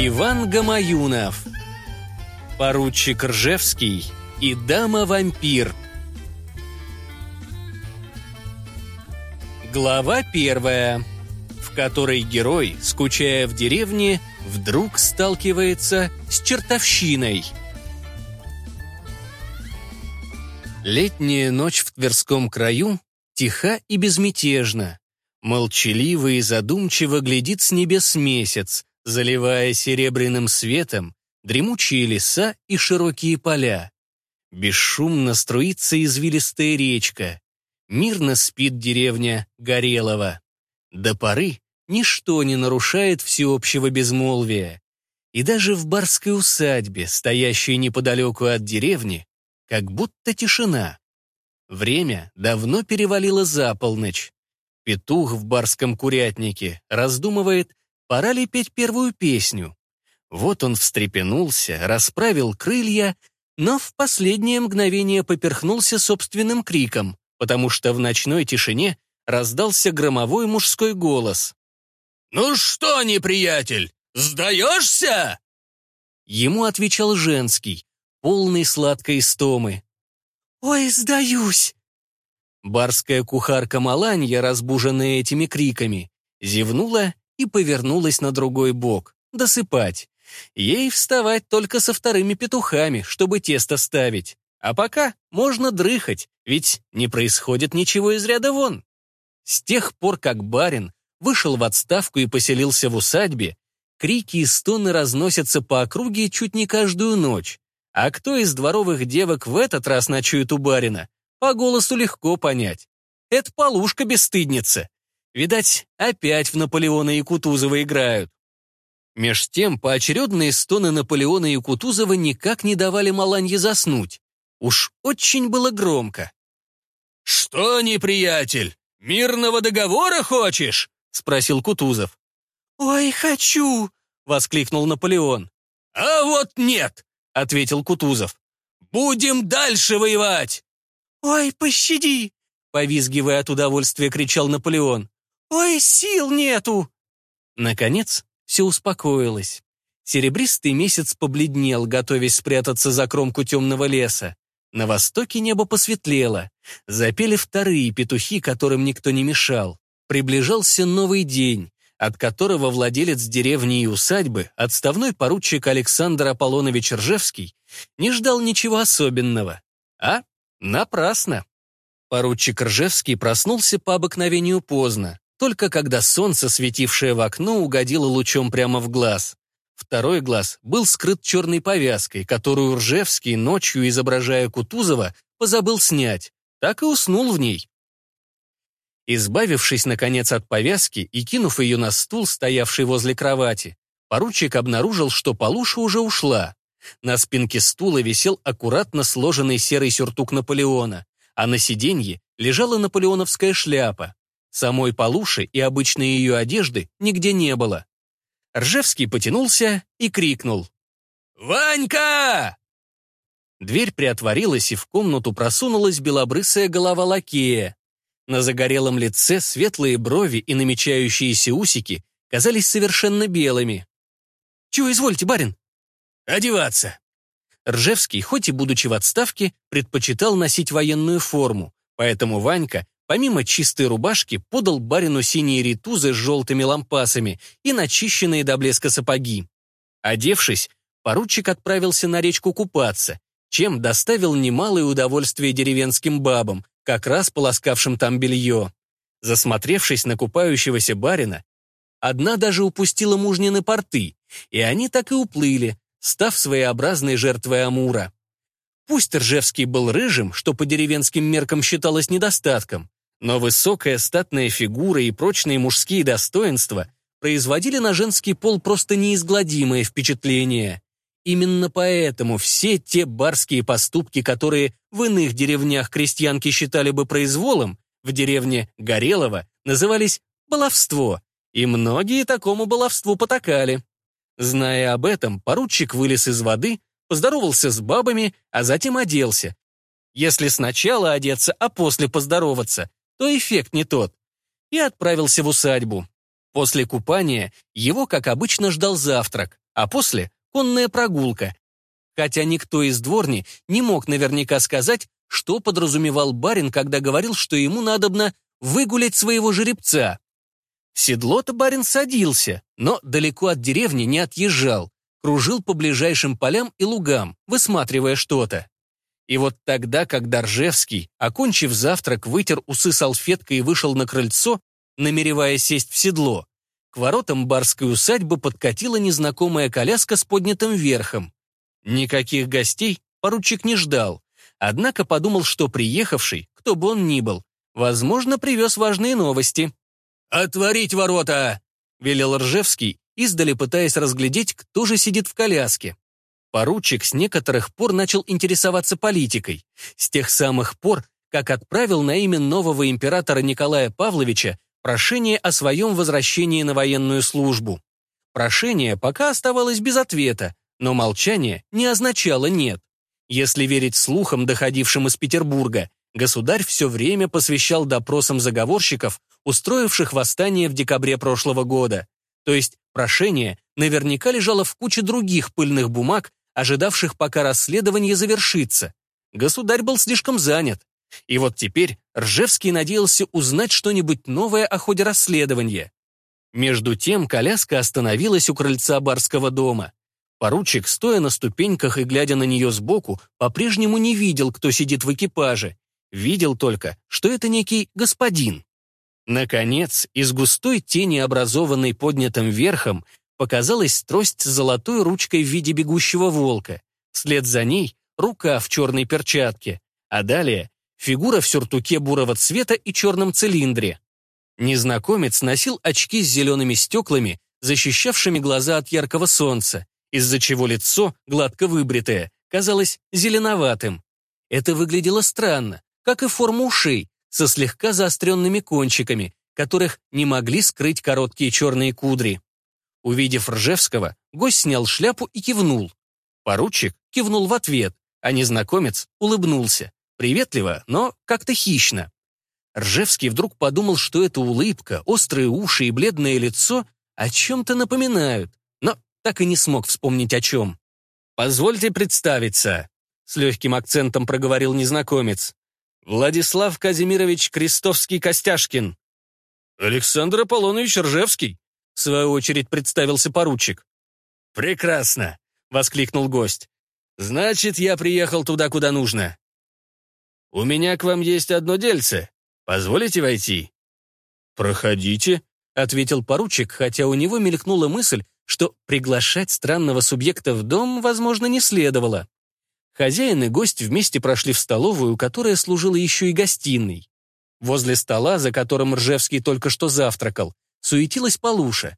Иван Гамаюнов. Поручик Ржевский и дама-вампир. Глава первая, в которой герой, скучая в деревне, вдруг сталкивается с чертовщиной. Летняя ночь в Тверском краю тиха и безмятежна. Молчаливо и задумчиво глядит с небес месяц, заливая серебряным светом дремучие леса и широкие поля. Бесшумно струится извилистая речка. Мирно спит деревня Горелова. До поры ничто не нарушает всеобщего безмолвия. И даже в барской усадьбе, стоящей неподалеку от деревни, как будто тишина. Время давно перевалило за полночь. Петух в барском курятнике раздумывает, пора ли петь первую песню. Вот он встрепенулся, расправил крылья, но в последнее мгновение поперхнулся собственным криком, потому что в ночной тишине раздался громовой мужской голос. «Ну что, неприятель, сдаешься?» Ему отвечал женский, полный сладкой стомы. «Ой, сдаюсь!» Барская кухарка Маланья, разбуженная этими криками, зевнула и повернулась на другой бок, досыпать. Ей вставать только со вторыми петухами, чтобы тесто ставить. А пока можно дрыхать, ведь не происходит ничего из ряда вон. С тех пор, как барин вышел в отставку и поселился в усадьбе, крики и стоны разносятся по округе чуть не каждую ночь. А кто из дворовых девок в этот раз ночует у барина, по голосу легко понять. Это полушка-бесстыдница. Видать, опять в Наполеона и Кутузова играют. Меж тем, поочередные стоны Наполеона и Кутузова никак не давали Маланье заснуть. Уж очень было громко. «Что, неприятель, мирного договора хочешь?» — спросил Кутузов. «Ой, хочу!» — воскликнул Наполеон. «А вот нет!» — ответил Кутузов. «Будем дальше воевать!» «Ой, пощади!» — повизгивая от удовольствия, кричал Наполеон. «Ой, сил нету!» Наконец, все успокоилось. Серебристый месяц побледнел, готовясь спрятаться за кромку темного леса. На востоке небо посветлело. Запели вторые петухи, которым никто не мешал. Приближался новый день, от которого владелец деревни и усадьбы, отставной поручик Александр Аполлонович Ржевский, не ждал ничего особенного. А напрасно. Поручик Ржевский проснулся по обыкновению поздно только когда солнце, светившее в окно, угодило лучом прямо в глаз. Второй глаз был скрыт черной повязкой, которую Ржевский, ночью изображая Кутузова, позабыл снять, так и уснул в ней. Избавившись, наконец, от повязки и кинув ее на стул, стоявший возле кровати, поручик обнаружил, что Полуша уже ушла. На спинке стула висел аккуратно сложенный серый сюртук Наполеона, а на сиденье лежала наполеоновская шляпа. Самой Полуши и обычной ее одежды нигде не было. Ржевский потянулся и крикнул. «Ванька!» Дверь приотворилась, и в комнату просунулась белобрысая голова лакея. На загорелом лице светлые брови и намечающиеся усики казались совершенно белыми. «Чего извольте, барин?» «Одеваться». Ржевский, хоть и будучи в отставке, предпочитал носить военную форму, поэтому Ванька Помимо чистой рубашки, подал барину синие ритузы с желтыми лампасами и начищенные до блеска сапоги. Одевшись, поручик отправился на речку купаться, чем доставил немалое удовольствие деревенским бабам, как раз полоскавшим там белье. Засмотревшись на купающегося барина, одна даже упустила мужнины порты, и они так и уплыли, став своеобразной жертвой Амура. Пусть Ржевский был рыжим, что по деревенским меркам считалось недостатком, но высокая статная фигура и прочные мужские достоинства производили на женский пол просто неизгладимое впечатление. Именно поэтому все те барские поступки, которые в иных деревнях крестьянки считали бы произволом, в деревне Горелого назывались «баловство», и многие такому баловству потакали. Зная об этом, поручик вылез из воды, поздоровался с бабами, а затем оделся. Если сначала одеться, а после поздороваться, то эффект не тот. И отправился в усадьбу. После купания его, как обычно, ждал завтрак, а после — конная прогулка, хотя никто из дворни не мог наверняка сказать, что подразумевал барин, когда говорил, что ему надобно выгулять своего жеребца. Седло-то барин садился, но далеко от деревни не отъезжал, кружил по ближайшим полям и лугам, высматривая что-то. И вот тогда, когда Ржевский, окончив завтрак, вытер усы салфеткой и вышел на крыльцо, намереваясь сесть в седло, к воротам барской усадьбы подкатила незнакомая коляска с поднятым верхом. Никаких гостей поручик не ждал, однако подумал, что приехавший, кто бы он ни был, возможно, привез важные новости. «Отворить ворота!» — велел Ржевский, издали пытаясь разглядеть, кто же сидит в коляске. Поручик с некоторых пор начал интересоваться политикой. С тех самых пор, как отправил на имя нового императора Николая Павловича прошение о своем возвращении на военную службу. Прошение пока оставалось без ответа, но молчание не означало «нет». Если верить слухам, доходившим из Петербурга, государь все время посвящал допросам заговорщиков, устроивших восстание в декабре прошлого года. То есть прошение наверняка лежало в куче других пыльных бумаг, ожидавших, пока расследование завершится. Государь был слишком занят. И вот теперь Ржевский надеялся узнать что-нибудь новое о ходе расследования. Между тем коляска остановилась у крыльца барского дома. Поручик, стоя на ступеньках и глядя на нее сбоку, по-прежнему не видел, кто сидит в экипаже. Видел только, что это некий господин. Наконец, из густой тени, образованной поднятым верхом, показалась трость с золотой ручкой в виде бегущего волка. Вслед за ней рука в черной перчатке, а далее фигура в сюртуке бурого цвета и черном цилиндре. Незнакомец носил очки с зелеными стеклами, защищавшими глаза от яркого солнца, из-за чего лицо, гладко выбритое, казалось зеленоватым. Это выглядело странно, как и форма ушей, со слегка заостренными кончиками, которых не могли скрыть короткие черные кудри. Увидев Ржевского, гость снял шляпу и кивнул. Поручик кивнул в ответ, а незнакомец улыбнулся. Приветливо, но как-то хищно. Ржевский вдруг подумал, что эта улыбка, острые уши и бледное лицо о чем-то напоминают, но так и не смог вспомнить о чем. «Позвольте представиться», — с легким акцентом проговорил незнакомец. «Владислав Казимирович Крестовский-Костяшкин». «Александр Аполлонович Ржевский», в свою очередь представился поручик. «Прекрасно!» — воскликнул гость. «Значит, я приехал туда, куда нужно. У меня к вам есть одно дельце. Позволите войти?» «Проходите», — ответил поручик, хотя у него мелькнула мысль, что приглашать странного субъекта в дом, возможно, не следовало. Хозяин и гость вместе прошли в столовую, которая служила еще и гостиной. Возле стола, за которым Ржевский только что завтракал, суетилась Полуша.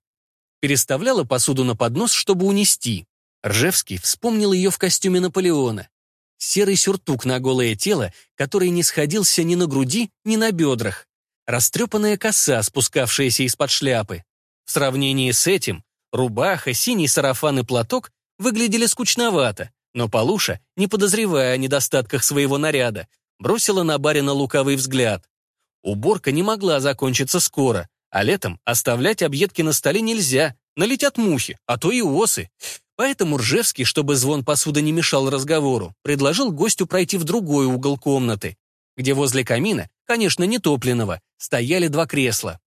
Переставляла посуду на поднос, чтобы унести. Ржевский вспомнил ее в костюме Наполеона. Серый сюртук на голое тело, который не сходился ни на груди, ни на бедрах. Растрепанная коса, спускавшаяся из-под шляпы. В сравнении с этим рубаха, синий сарафан и платок выглядели скучновато, но Полуша, не подозревая о недостатках своего наряда, бросила на барина лукавый взгляд. Уборка не могла закончиться скоро, а летом оставлять объедки на столе нельзя, налетят мухи, а то и осы. Поэтому Ржевский, чтобы звон посуды не мешал разговору, предложил гостю пройти в другой угол комнаты, где возле камина, конечно, не топленного, стояли два кресла.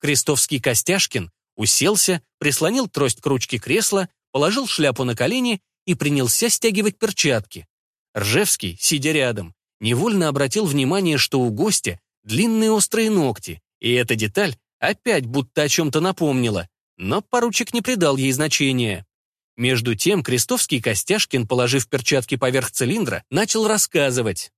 Крестовский Костяшкин уселся, прислонил трость к ручке кресла, положил шляпу на колени и принялся стягивать перчатки. Ржевский, сидя рядом, невольно обратил внимание, что у гостя длинные острые ногти, и эта деталь опять будто о чем-то напомнила, но поручик не придал ей значения. Между тем Крестовский Костяшкин, положив перчатки поверх цилиндра, начал рассказывать.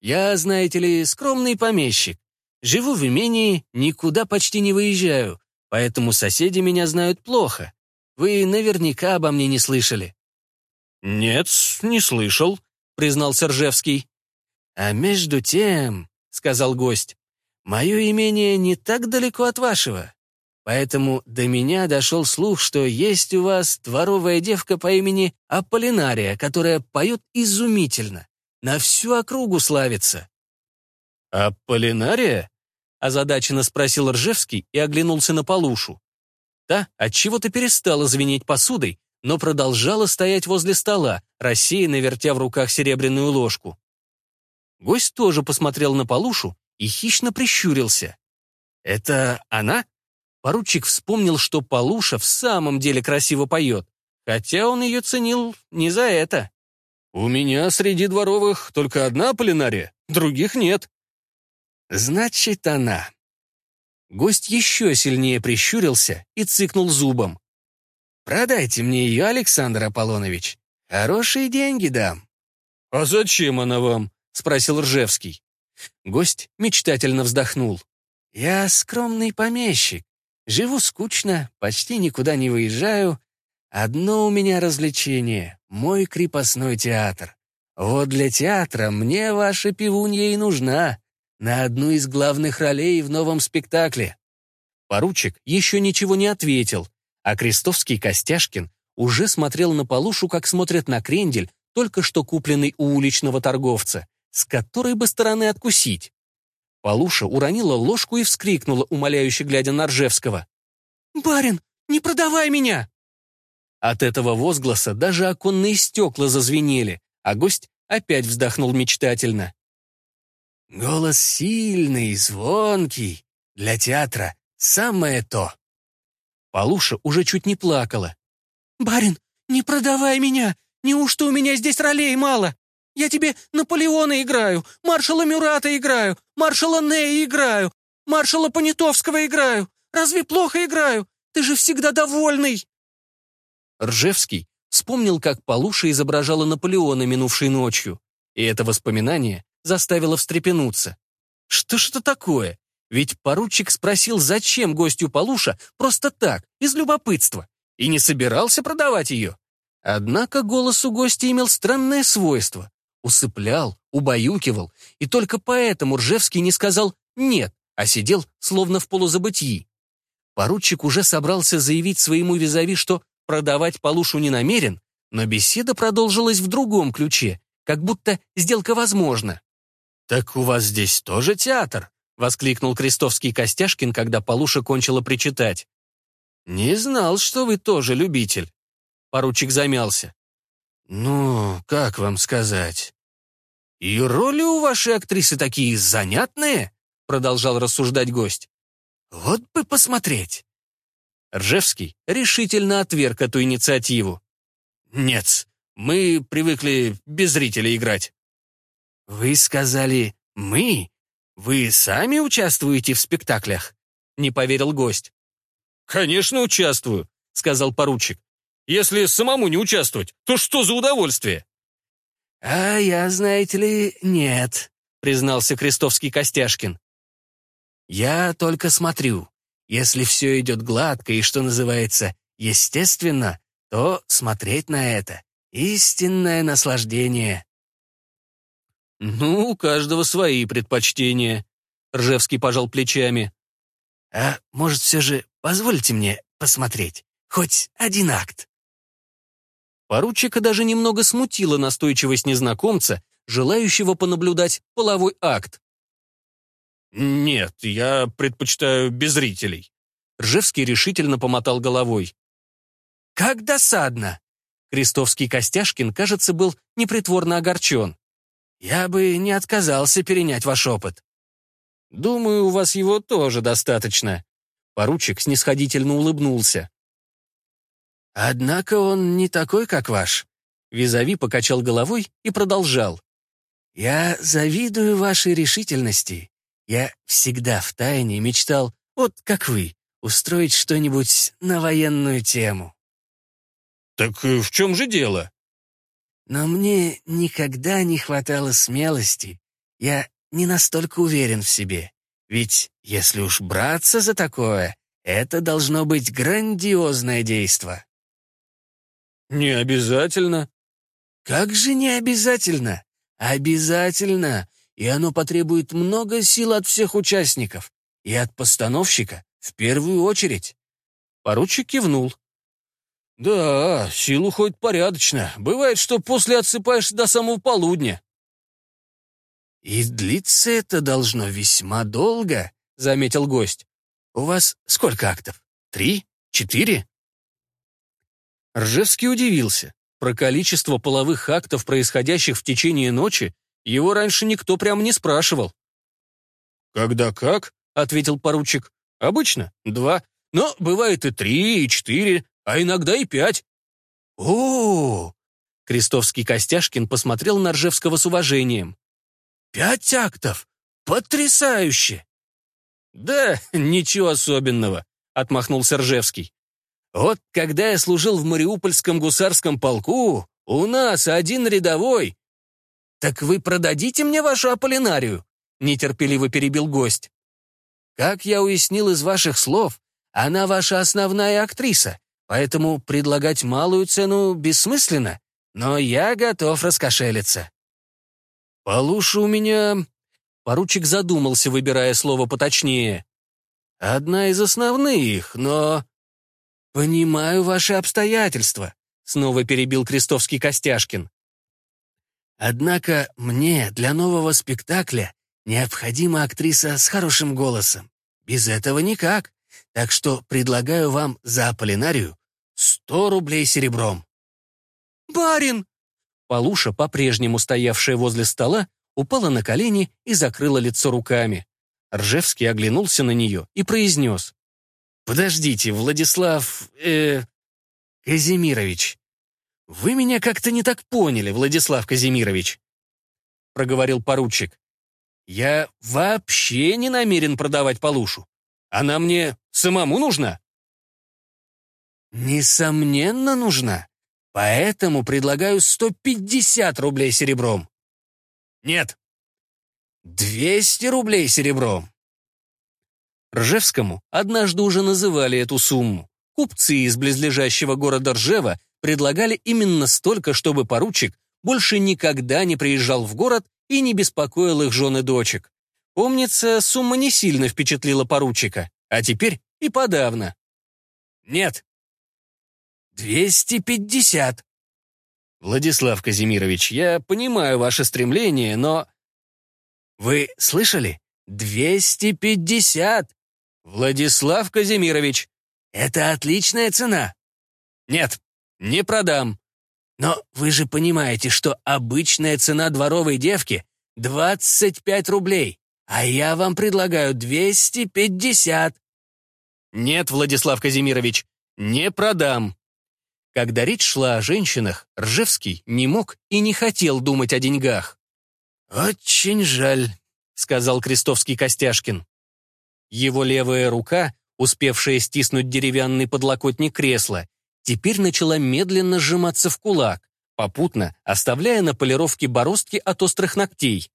«Я, знаете ли, скромный помещик. Живу в имении, никуда почти не выезжаю, поэтому соседи меня знают плохо. Вы наверняка обо мне не слышали». «Нет, не слышал», — признал Сержевский. «А между тем», — сказал гость, Мое имение не так далеко от вашего, поэтому до меня дошел слух, что есть у вас дворовая девка по имени Аполлинария, которая поет изумительно, на всю округу славится». «Аполлинария?» — озадаченно спросил Ржевский и оглянулся на Полушу. Та отчего-то перестала звенеть посудой, но продолжала стоять возле стола, рассеянно вертя в руках серебряную ложку. Гость тоже посмотрел на Полушу и хищно прищурился. «Это она?» Поручик вспомнил, что Полуша в самом деле красиво поет, хотя он ее ценил не за это. «У меня среди дворовых только одна полинария, других нет». «Значит, она». Гость еще сильнее прищурился и цыкнул зубом. «Продайте мне ее, Александр Аполлонович. Хорошие деньги дам». «А зачем она вам?» — спросил Ржевский. Гость мечтательно вздохнул. «Я скромный помещик. Живу скучно, почти никуда не выезжаю. Одно у меня развлечение — мой крепостной театр. Вот для театра мне ваша пивунья и нужна. На одну из главных ролей в новом спектакле». Поручик еще ничего не ответил, а Крестовский Костяшкин уже смотрел на Полушу, как смотрят на крендель, только что купленный у уличного торговца, с которой бы стороны откусить. Полуша уронила ложку и вскрикнула, умоляюще глядя на Ржевского. «Барин, не продавай меня!» От этого возгласа даже оконные стекла зазвенели, а гость опять вздохнул мечтательно. «Голос сильный, звонкий. Для театра самое то». Полуша уже чуть не плакала. «Барин, не продавай меня! Неужто у меня здесь ролей мало? Я тебе Наполеона играю, маршала Мюрата играю, маршала Нея играю, маршала Понятовского играю. Разве плохо играю? Ты же всегда довольный!» Ржевский вспомнил, как Полуша изображала Наполеона минувшей ночью, и это воспоминание заставило встрепенуться. Что ж это такое? Ведь поручик спросил, зачем гостю Полуша просто так, из любопытства, и не собирался продавать ее. Однако голос у гостя имел странное свойство усыплял, убаюкивал, и только поэтому Ржевский не сказал «нет», а сидел словно в полузабытии. Поручик уже собрался заявить своему визави, что продавать Полушу не намерен, но беседа продолжилась в другом ключе, как будто сделка возможна. «Так у вас здесь тоже театр?» — воскликнул Крестовский Костяшкин, когда Полуша кончила причитать. «Не знал, что вы тоже любитель». Поручик замялся. «Ну, как вам сказать? «И роли у вашей актрисы такие занятные», — продолжал рассуждать гость. «Вот бы посмотреть». Ржевский решительно отверг эту инициативу. «Нет, мы привыкли без зрителей играть». «Вы сказали «мы»? Вы сами участвуете в спектаклях?» — не поверил гость. «Конечно участвую», — сказал поручик. «Если самому не участвовать, то что за удовольствие?» «А я, знаете ли, нет», — признался Крестовский Костяшкин. «Я только смотрю. Если все идет гладко и, что называется, естественно, то смотреть на это — истинное наслаждение». «Ну, у каждого свои предпочтения», — Ржевский пожал плечами. «А может, все же позвольте мне посмотреть? Хоть один акт?» Поручика даже немного смутила настойчивость незнакомца, желающего понаблюдать половой акт. «Нет, я предпочитаю без зрителей». Ржевский решительно помотал головой. «Как досадно!» Крестовский Костяшкин, кажется, был непритворно огорчен. «Я бы не отказался перенять ваш опыт». «Думаю, у вас его тоже достаточно». Поручик снисходительно улыбнулся. «Однако он не такой, как ваш». Визави покачал головой и продолжал. «Я завидую вашей решительности. Я всегда втайне мечтал, вот как вы, устроить что-нибудь на военную тему». «Так э, в чем же дело?» «Но мне никогда не хватало смелости. Я не настолько уверен в себе. Ведь если уж браться за такое, это должно быть грандиозное действо». «Не обязательно». «Как же не обязательно? Обязательно. И оно потребует много сил от всех участников. И от постановщика в первую очередь». Поручик кивнул. «Да, сил уходит порядочно. Бывает, что после отсыпаешься до самого полудня». «И длиться это должно весьма долго», — заметил гость. «У вас сколько актов? Три? Четыре?» Ржевский удивился. Про количество половых актов, происходящих в течение ночи, его раньше никто прямо не спрашивал. «Когда как?» — ответил поручик. «Обычно два, но бывает и три, и четыре, а иногда и пять». О, -о, -о Крестовский Костяшкин посмотрел на Ржевского с уважением. «Пять актов! Потрясающе!» «Да, ничего особенного», — отмахнулся Ржевский. «Вот когда я служил в Мариупольском гусарском полку, у нас один рядовой...» «Так вы продадите мне вашу Аполлинарию?» — нетерпеливо перебил гость. «Как я уяснил из ваших слов, она ваша основная актриса, поэтому предлагать малую цену бессмысленно, но я готов раскошелиться». «Полуша у меня Поручик задумался, выбирая слово поточнее. «Одна из основных, но...» «Понимаю ваши обстоятельства», — снова перебил Крестовский Костяшкин. «Однако мне для нового спектакля необходима актриса с хорошим голосом. Без этого никак. Так что предлагаю вам за Аполлинарию сто рублей серебром». «Барин!» Полуша, по-прежнему стоявшая возле стола, упала на колени и закрыла лицо руками. Ржевский оглянулся на нее и произнес. «Подождите, Владислав... э... Казимирович. Вы меня как-то не так поняли, Владислав Казимирович», — проговорил поручик. «Я вообще не намерен продавать Полушу. Она мне самому нужна». «Несомненно нужна. Поэтому предлагаю 150 рублей серебром». Нет. Двести рублей серебром. Ржевскому однажды уже называли эту сумму. Купцы из близлежащего города Ржева предлагали именно столько, чтобы поручик больше никогда не приезжал в город и не беспокоил их жены дочек. Помнится, сумма не сильно впечатлила поручика, а теперь и подавно. Нет. Двести пятьдесят. «Владислав Казимирович, я понимаю ваше стремление, но...» «Вы слышали? 250!» «Владислав Казимирович, это отличная цена!» «Нет, не продам!» «Но вы же понимаете, что обычная цена дворовой девки — 25 рублей, а я вам предлагаю 250!» «Нет, Владислав Казимирович, не продам!» Когда речь шла о женщинах, Ржевский не мог и не хотел думать о деньгах. «Очень жаль», — сказал Крестовский Костяшкин. Его левая рука, успевшая стиснуть деревянный подлокотник кресла, теперь начала медленно сжиматься в кулак, попутно оставляя на полировке бороздки от острых ногтей.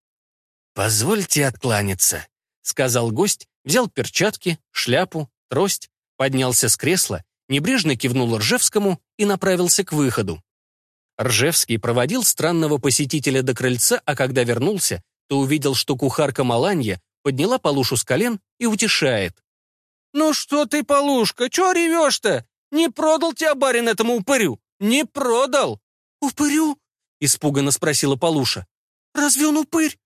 «Позвольте откланяться», — сказал гость, взял перчатки, шляпу, трость, поднялся с кресла небрежно кивнул Ржевскому и направился к выходу. Ржевский проводил странного посетителя до крыльца, а когда вернулся, то увидел, что кухарка Маланья подняла Полушу с колен и утешает. «Ну что ты, Полушка, чё ревешь-то? Не продал тебя барин этому упырю? Не продал!» «Упырю?» — испуганно спросила Полуша. «Разве он упырь?»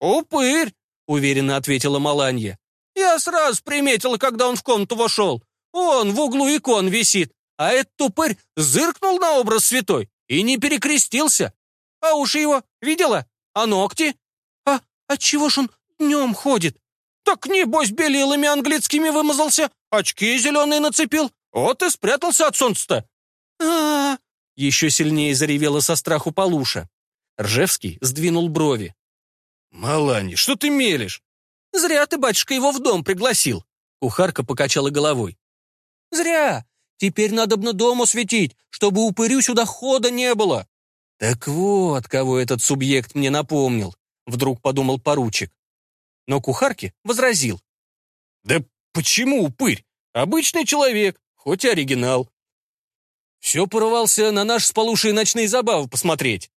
«Упырь!» — уверенно ответила Маланья. «Я сразу приметила, когда он в комнату вошел. Он в углу икон висит, а этот тупырь зыркнул на образ святой и не перекрестился. А уши его видела? А ногти? А отчего ж он днем ходит? Так небось белилами английскими вымазался, очки зеленые нацепил, вот и спрятался от солнца-то. а, -а, -а Еще сильнее заревела со страху Полуша. Ржевский сдвинул брови. «Малани, что ты мелешь?» «Зря ты, батюшка, его в дом пригласил». Кухарка покачала головой. Зря. Теперь надо бы на дому светить, чтобы упырю сюда хода не было. Так вот, кого этот субъект мне напомнил, вдруг подумал поручик. Но кухарке возразил. Да почему упырь? Обычный человек, хоть и оригинал. Все порвался на наш с Полушей ночные забавы посмотреть.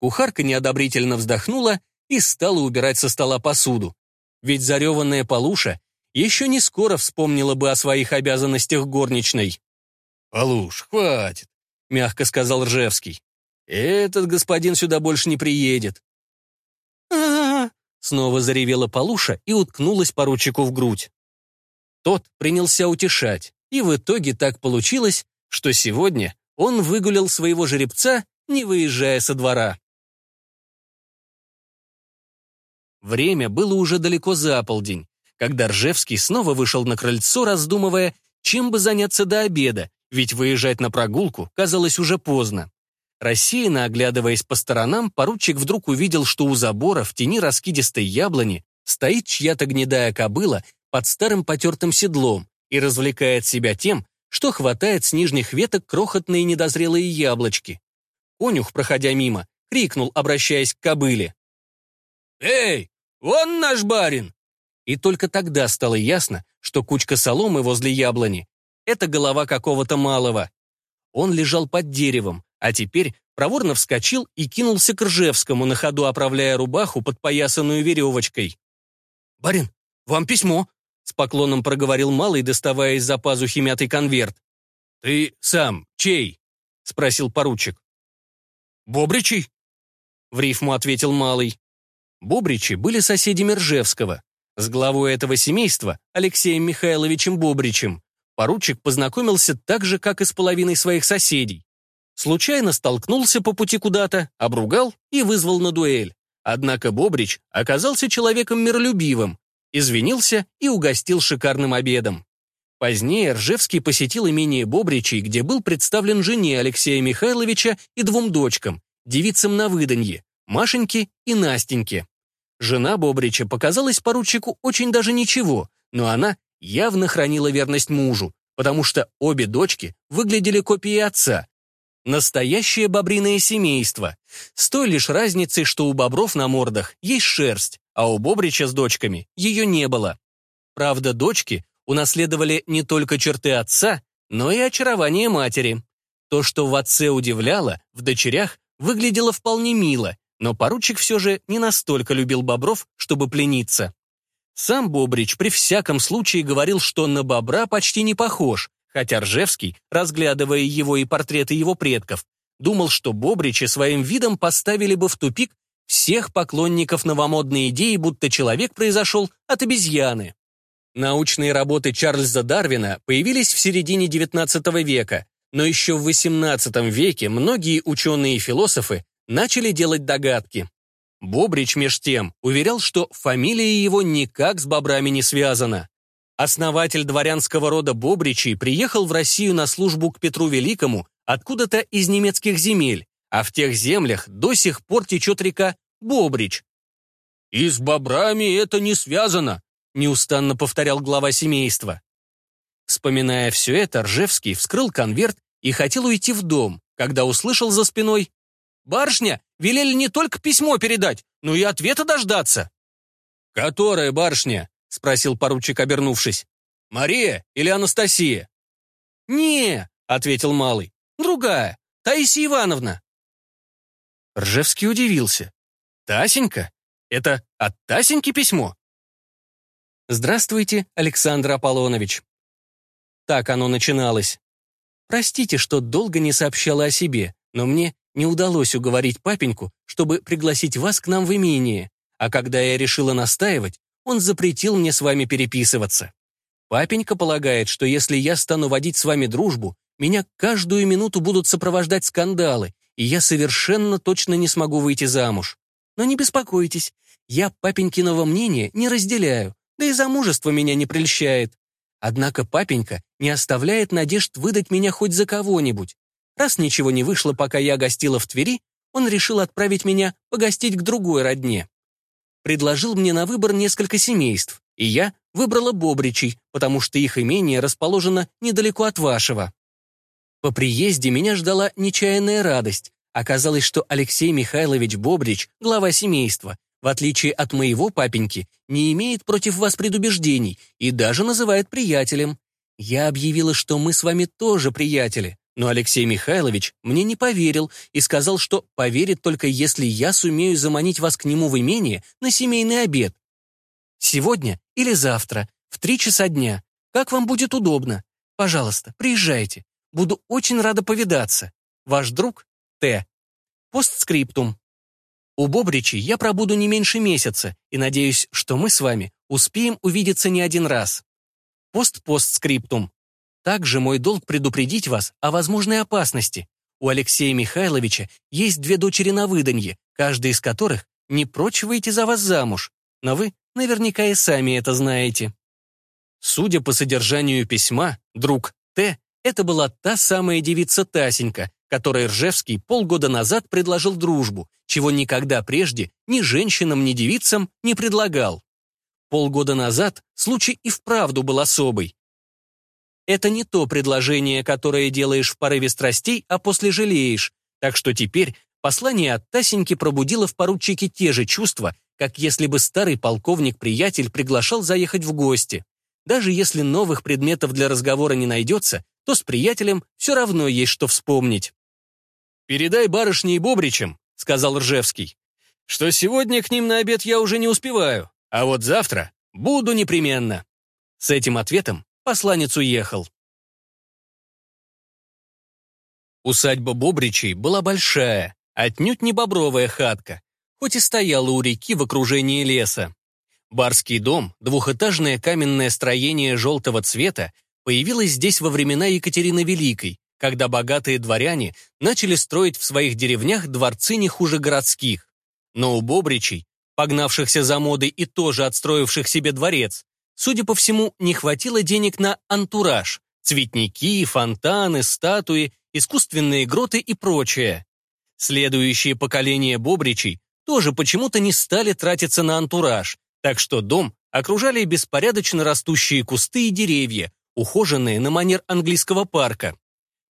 Кухарка неодобрительно вздохнула и стала убирать со стола посуду. Ведь зареванная Полуша еще не скоро вспомнила бы о своих обязанностях горничной. «Полуш, хватит», — мягко сказал Ржевский. «Этот господин сюда больше не приедет». «А-а-а!» Снова заревела Полуша и уткнулась поручику в грудь. Тот принялся утешать, и в итоге так получилось, что сегодня он выгулил своего жеребца, не выезжая со двора. Время было уже далеко за полдень, когда Ржевский снова вышел на крыльцо, раздумывая, чем бы заняться до обеда, ведь выезжать на прогулку казалось уже поздно. Рассеянно оглядываясь по сторонам, поручик вдруг увидел, что у забора в тени раскидистой яблони стоит чья-то гнедая кобыла под старым потертым седлом и развлекает себя тем, что хватает с нижних веток крохотные недозрелые яблочки. Конюх, проходя мимо, крикнул, обращаясь к кобыле. «Эй, вон наш барин!» И только тогда стало ясно, что кучка соломы возле яблони — это голова какого-то малого. Он лежал под деревом, а теперь проворно вскочил и кинулся к Ржевскому, на ходу оправляя рубаху, подпоясанную веревочкой. «Барин, вам письмо!» — с поклоном проговорил малый, доставая из-за пазухи мятый конверт. «Ты сам чей?» — спросил поручик. «Бобричий?» — в рифму ответил малый. Бобричи были соседями Ржевского. С главой этого семейства, Алексеем Михайловичем Бобричем, поручик познакомился так же, как и с половиной своих соседей. Случайно столкнулся по пути куда-то, обругал и вызвал на дуэль. Однако Бобрич оказался человеком миролюбивым, извинился и угостил шикарным обедом. Позднее Ржевский посетил имение Бобричей, где был представлен жене Алексея Михайловича и двум дочкам, девицам на выданье, Машеньке и Настеньке. Жена Бобрича показалась поручику очень даже ничего, но она явно хранила верность мужу, потому что обе дочки выглядели копией отца, Настоящее бобриное семейство. С той лишь разницей, что у бобров на мордах есть шерсть, а у Бобрича с дочками ее не было. Правда, дочки унаследовали не только черты отца, но и очарование матери. То, что в отце удивляло, в дочерях выглядело вполне мило, но поручик все же не настолько любил бобров, чтобы плениться. Сам Бобрич при всяком случае говорил, что на бобра почти не похож, хотя Ржевский, разглядывая его и портреты его предков, думал, что Бобричи своим видом поставили бы в тупик всех поклонников новомодной идеи, будто человек произошел от обезьяны. Научные работы Чарльза Дарвина появились в середине XIX века, но еще в XVIII веке многие ученые и философы начали делать догадки. Бобрич, меж тем, уверял, что фамилия его никак с бобрами не связана. Основатель дворянского рода Бобричей приехал в Россию на службу к Петру Великому откуда-то из немецких земель, а в тех землях до сих пор течет река Бобрич. «И с бобрами это не связано», — неустанно повторял глава семейства. Вспоминая все это, Ржевский вскрыл конверт и хотел уйти в дом, когда услышал за спиной «Барышня, велели не только письмо передать, но и ответа дождаться». «Которая барышня?» — спросил поручик, обернувшись. «Мария или Анастасия?» «Не», — ответил малый, — «другая, Таисия Ивановна». Ржевский удивился. «Тасенька? Это от Тасеньки письмо?» «Здравствуйте, Александр Аполлонович». Так оно начиналось. «Простите, что долго не сообщала о себе, но мне не удалось уговорить папеньку, чтобы пригласить вас к нам в имение, а когда я решила настаивать, он запретил мне с вами переписываться. Папенька полагает, что если я стану водить с вами дружбу, меня каждую минуту будут сопровождать скандалы, и я совершенно точно не смогу выйти замуж. Но не беспокойтесь, я папенькиного мнения не разделяю, да и замужество меня не прельщает. Однако папенька не оставляет надежд выдать меня хоть за кого-нибудь. Раз ничего не вышло, пока я гостила в Твери, он решил отправить меня погостить к другой родне предложил мне на выбор несколько семейств, и я выбрала Бобричей, потому что их имение расположено недалеко от вашего. По приезде меня ждала нечаянная радость. Оказалось, что Алексей Михайлович Бобрич, глава семейства, в отличие от моего папеньки, не имеет против вас предубеждений и даже называет приятелем. Я объявила, что мы с вами тоже приятели. Но Алексей Михайлович мне не поверил и сказал, что поверит только если я сумею заманить вас к нему в имение на семейный обед. Сегодня или завтра, в три часа дня. Как вам будет удобно. Пожалуйста, приезжайте. Буду очень рада повидаться. Ваш друг Т. Постскриптум. У Бобричи я пробуду не меньше месяца и надеюсь, что мы с вами успеем увидеться не один раз. Пост-постскриптум. Также мой долг предупредить вас о возможной опасности. У Алексея Михайловича есть две дочери на выданье, каждая из которых не прочь выйти за вас замуж. Но вы наверняка и сами это знаете. Судя по содержанию письма, друг Т. это была та самая девица Тасенька, которой Ржевский полгода назад предложил дружбу, чего никогда прежде ни женщинам, ни девицам не предлагал. Полгода назад случай и вправду был особый. Это не то предложение, которое делаешь в порыве страстей, а после жалеешь, так что теперь послание от Тасеньки пробудило в поручике те же чувства, как если бы старый полковник-приятель приглашал заехать в гости. Даже если новых предметов для разговора не найдется, то с приятелем все равно есть что вспомнить. «Передай барышне и Бобричам», — сказал Ржевский, «что сегодня к ним на обед я уже не успеваю, а вот завтра буду непременно». С этим ответом посланец уехал. Усадьба Бобричей была большая, отнюдь не бобровая хатка, хоть и стояла у реки в окружении леса. Барский дом, двухэтажное каменное строение желтого цвета, появилось здесь во времена Екатерины Великой, когда богатые дворяне начали строить в своих деревнях дворцы не хуже городских. Но у Бобричей, погнавшихся за модой и тоже отстроивших себе дворец, судя по всему, не хватило денег на антураж, цветники, фонтаны, статуи, искусственные гроты и прочее. Следующие поколения Бобричей тоже почему-то не стали тратиться на антураж, так что дом окружали беспорядочно растущие кусты и деревья, ухоженные на манер английского парка.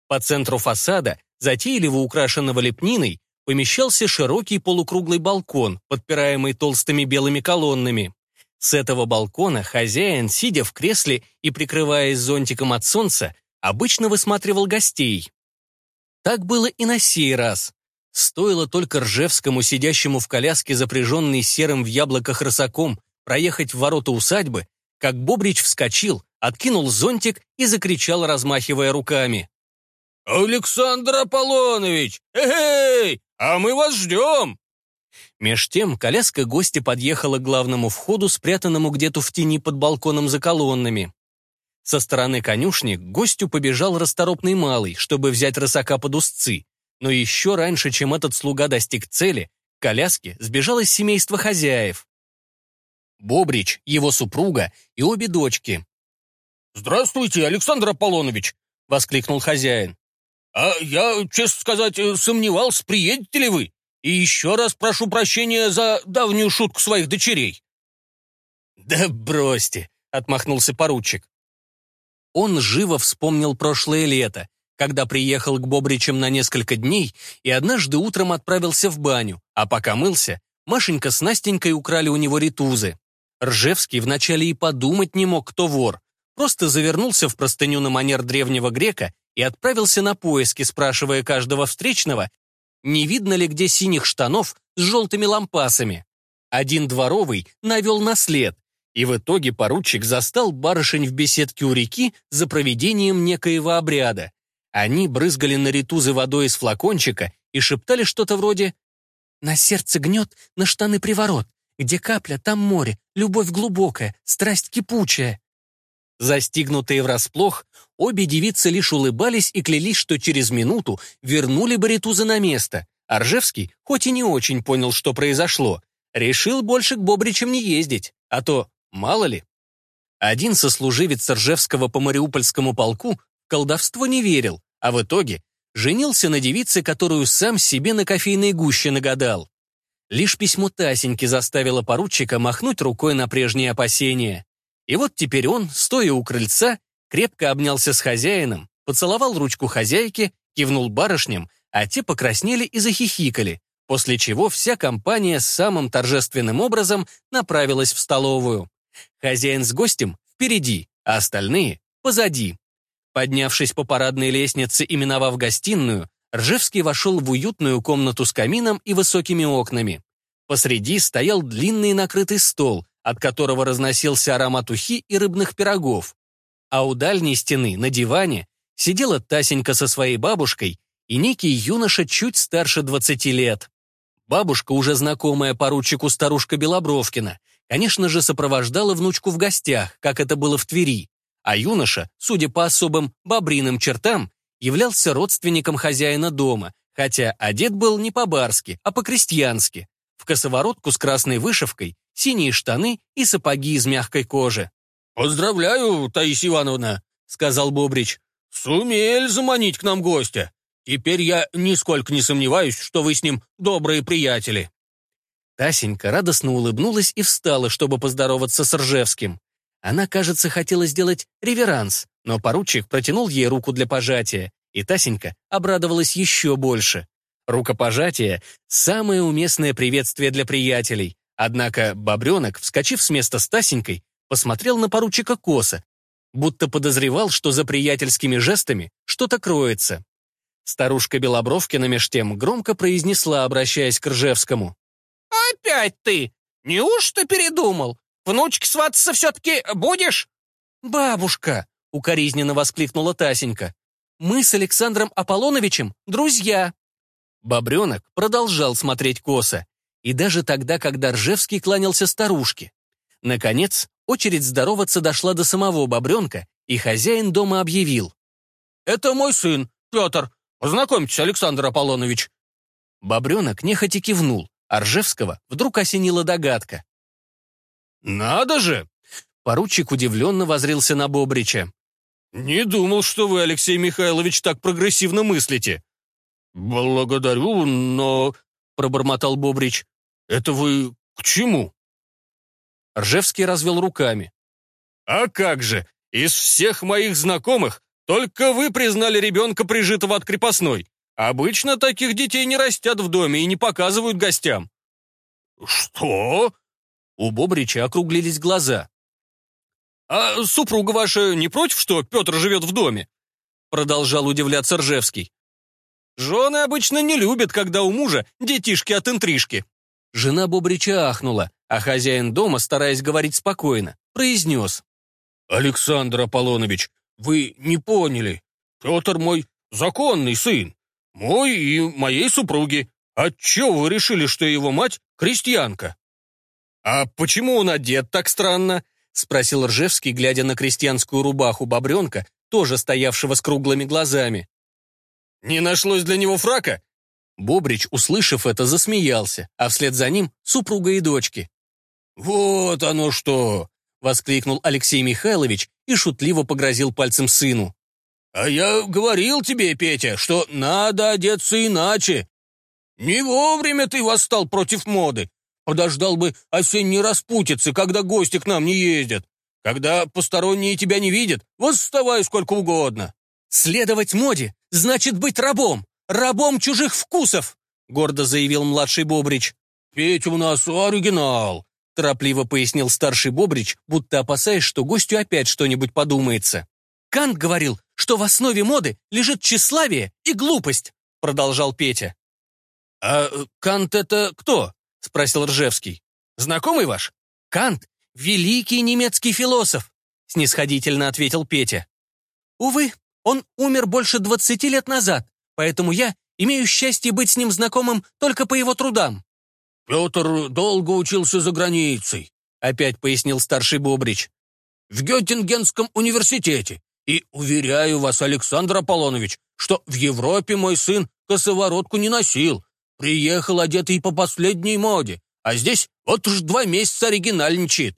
По центру фасада, затейливо украшенного лепниной, помещался широкий полукруглый балкон, подпираемый толстыми белыми колоннами. С этого балкона хозяин, сидя в кресле и прикрываясь зонтиком от солнца, обычно высматривал гостей. Так было и на сей раз. Стоило только Ржевскому, сидящему в коляске, запряженной серым в яблоках рысаком, проехать в ворота усадьбы, как Бобрич вскочил, откинул зонтик и закричал, размахивая руками. «Александр Аполлонович! Эй, а мы вас ждем!» Меж тем коляска гостя подъехала к главному входу, спрятанному где-то в тени под балконом за колоннами. Со стороны конюшни к гостю побежал расторопный малый, чтобы взять рысака под узцы. Но еще раньше, чем этот слуга достиг цели, к коляске сбежало семейство хозяев. Бобрич, его супруга и обе дочки. «Здравствуйте, Александр Аполлонович!» — воскликнул хозяин. А я, честно сказать, сомневался, приедете ли вы. И еще раз прошу прощения за давнюю шутку своих дочерей». «Да бросьте», — отмахнулся поручик. Он живо вспомнил прошлое лето, когда приехал к Бобричам на несколько дней и однажды утром отправился в баню, а пока мылся, Машенька с Настенькой украли у него ритузы. Ржевский вначале и подумать не мог, кто вор, просто завернулся в простыню на манер древнего грека и отправился на поиски, спрашивая каждого встречного, не видно ли где синих штанов с желтыми лампасами. Один дворовый навел на след, и в итоге поручик застал барышень в беседке у реки за проведением некоего обряда. Они брызгали на ритузы водой из флакончика и шептали что-то вроде «На сердце гнет, на штаны приворот. Где капля, там море, любовь глубокая, страсть кипучая». Застигнутые врасплох, обе девицы лишь улыбались и клялись, что через минуту вернули Баритуза на место. Аржевский, хоть и не очень понял, что произошло, решил больше к Бобричам не ездить, а то мало ли. Один сослуживец Ржевского по Мариупольскому полку колдовство не верил, а в итоге женился на девице, которую сам себе на кофейной гуще нагадал. Лишь письмо Тасеньки заставило поручика махнуть рукой на прежние опасения. И вот теперь он, стоя у крыльца, крепко обнялся с хозяином, поцеловал ручку хозяйки, кивнул барышням, а те покраснели и захихикали, после чего вся компания самым торжественным образом направилась в столовую. Хозяин с гостем впереди, а остальные — позади. Поднявшись по парадной лестнице и миновав гостиную, Ржевский вошел в уютную комнату с камином и высокими окнами. Посреди стоял длинный накрытый стол, от которого разносился аромат ухи и рыбных пирогов. А у дальней стены, на диване, сидела Тасенька со своей бабушкой и некий юноша чуть старше 20 лет. Бабушка, уже знакомая поручику старушка Белобровкина, конечно же, сопровождала внучку в гостях, как это было в Твери, а юноша, судя по особым бобриным чертам, являлся родственником хозяина дома, хотя одет был не по-барски, а по-крестьянски, косоворотку с красной вышивкой, синие штаны и сапоги из мягкой кожи. «Поздравляю, Таисия Ивановна», — сказал Бобрич. «Сумели заманить к нам гостя. Теперь я нисколько не сомневаюсь, что вы с ним добрые приятели». Тасенька радостно улыбнулась и встала, чтобы поздороваться с Ржевским. Она, кажется, хотела сделать реверанс, но поручик протянул ей руку для пожатия, и Тасенька обрадовалась еще больше. Рукопожатие — самое уместное приветствие для приятелей. Однако Бобренок, вскочив с места с Тасенькой, посмотрел на поручика косо, будто подозревал, что за приятельскими жестами что-то кроется. Старушка Белобровкина меж тем громко произнесла, обращаясь к Ржевскому. «Опять ты! Неужто передумал? Внучки свататься все-таки будешь?» «Бабушка!» — укоризненно воскликнула Тасенька. «Мы с Александром Аполлоновичем друзья!» Бобренок продолжал смотреть косо. И даже тогда, когда Ржевский кланялся старушке. Наконец, очередь здороваться дошла до самого Бобренка, и хозяин дома объявил. «Это мой сын, Петр. Познакомьтесь, Александр Аполлонович». Бобренок нехотя кивнул, а Ржевского вдруг осенила догадка. «Надо же!» Поручик удивленно возрился на Бобрича. «Не думал, что вы, Алексей Михайлович, так прогрессивно мыслите». «Благодарю, но...» — пробормотал Бобрич. «Это вы к чему?» Ржевский развел руками. «А как же! Из всех моих знакомых только вы признали ребенка прижитого от крепостной. Обычно таких детей не растят в доме и не показывают гостям». «Что?» У Бобрича округлились глаза. «А супруга ваша не против, что Петр живет в доме?» Продолжал удивляться Ржевский. «Жены обычно не любят, когда у мужа детишки от интрижки». Жена Бобрича ахнула, а хозяин дома, стараясь говорить спокойно, произнес. «Александр Аполлонович, вы не поняли. Петр мой законный сын. Мой и моей супруги. Отчего вы решили, что его мать крестьянка?» «А почему он одет так странно?» — спросил Ржевский, глядя на крестьянскую рубаху бобренка, тоже стоявшего с круглыми глазами. «Не нашлось для него фрака?» Бобрич, услышав это, засмеялся, а вслед за ним супруга и дочки. «Вот оно что!» — воскликнул Алексей Михайлович и шутливо погрозил пальцем сыну. «А я говорил тебе, Петя, что надо одеться иначе. Не вовремя ты восстал против моды. Подождал бы осенней распутицы, когда гости к нам не ездят. Когда посторонние тебя не видят, восставай сколько угодно. Следовать моде значит быть рабом, рабом чужих вкусов, гордо заявил младший Бобрич. Петь у нас оригинал, торопливо пояснил старший Бобрич, будто опасаясь, что гостю опять что-нибудь подумается. Кант говорил, что в основе моды лежит тщеславие и глупость, продолжал Петя. А Кант это кто? — спросил Ржевский. «Знакомый ваш?» «Кант — великий немецкий философ», — снисходительно ответил Петя. «Увы, он умер больше двадцати лет назад, поэтому я имею счастье быть с ним знакомым только по его трудам». «Петр долго учился за границей», — опять пояснил старший Бобрич. «В Геттингенском университете. И уверяю вас, Александр Аполлонович, что в Европе мой сын косоворотку не носил, Приехал одетый по последней моде, а здесь вот уж два месяца оригинальничает.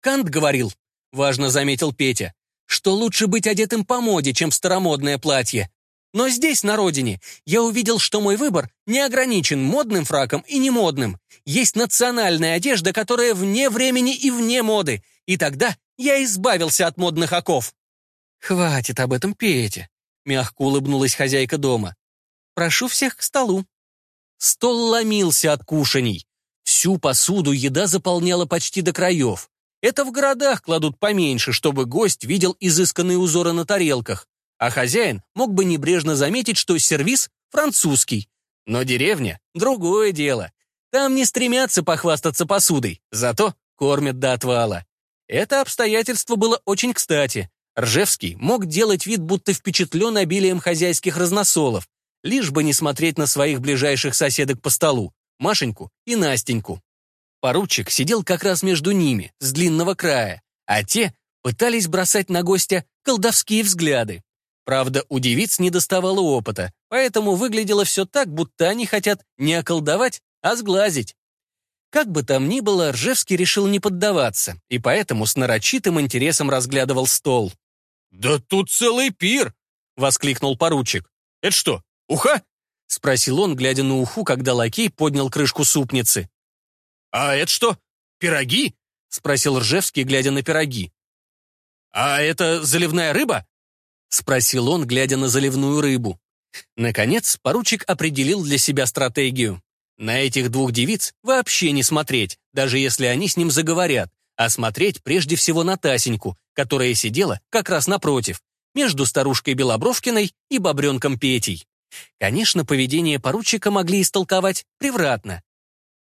Кант говорил, важно заметил Петя, что лучше быть одетым по моде, чем старомодное платье. Но здесь, на родине, я увидел, что мой выбор не ограничен модным фраком и немодным. Есть национальная одежда, которая вне времени и вне моды. И тогда я избавился от модных оков. «Хватит об этом, Петя», — мягко улыбнулась хозяйка дома. «Прошу всех к столу». Стол ломился от кушаний. Всю посуду еда заполняла почти до краев. Это в городах кладут поменьше, чтобы гость видел изысканные узоры на тарелках, а хозяин мог бы небрежно заметить, что сервис французский. Но деревня — другое дело. Там не стремятся похвастаться посудой, зато кормят до отвала. Это обстоятельство было очень кстати. Ржевский мог делать вид, будто впечатлен обилием хозяйских разносолов, лишь бы не смотреть на своих ближайших соседок по столу, Машеньку и Настеньку. Поручик сидел как раз между ними, с длинного края, а те пытались бросать на гостя колдовские взгляды. Правда, у девиц не доставало опыта, поэтому выглядело все так, будто они хотят не околдовать, а сглазить. Как бы там ни было, Ржевский решил не поддаваться, и поэтому с нарочитым интересом разглядывал стол. «Да тут целый пир!» — воскликнул поручик. «Это что, уха?» — спросил он, глядя на уху, когда лакей поднял крышку супницы. «А это что, пироги?» — спросил Ржевский, глядя на пироги. «А это заливная рыба?» — спросил он, глядя на заливную рыбу. Наконец, поручик определил для себя стратегию. На этих двух девиц вообще не смотреть, даже если они с ним заговорят, а смотреть прежде всего на Тасеньку, которая сидела как раз напротив, между старушкой Белобровкиной и бобренком Петей. Конечно, поведение поручика могли истолковать превратно.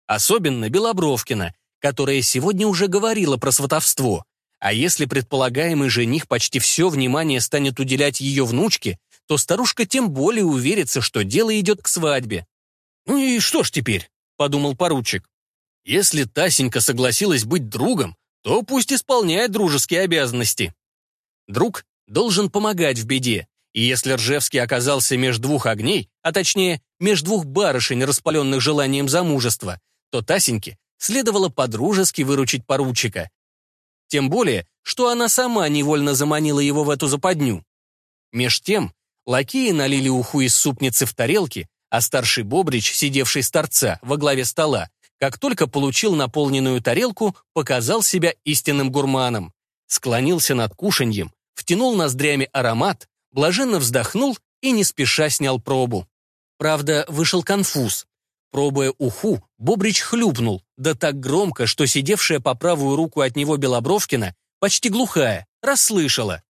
Особенно Белобровкина, которая сегодня уже говорила про сватовство. А если предполагаемый жених почти все внимание станет уделять ее внучке, то старушка тем более уверится, что дело идет к свадьбе. «Ну и что ж теперь?» — подумал поручик. «Если Тасенька согласилась быть другом, то пусть исполняет дружеские обязанности». Друг должен помогать в беде, и если Ржевский оказался между двух огней, а точнее, между двух барышень, распаленных желанием замужества, то Тасеньке следовало подружески выручить поручика. Тем более, что она сама невольно заманила его в эту западню. Меж тем, лакеи налили уху из супницы в тарелки, а старший Бобрич, сидевший с торца во главе стола, как только получил наполненную тарелку, показал себя истинным гурманом. Склонился над кушаньем, втянул ноздрями аромат, блаженно вздохнул и не спеша снял пробу. Правда, вышел конфуз. Пробуя уху, Бобрич хлюпнул, да так громко, что сидевшая по правую руку от него Белобровкина, почти глухая, расслышала.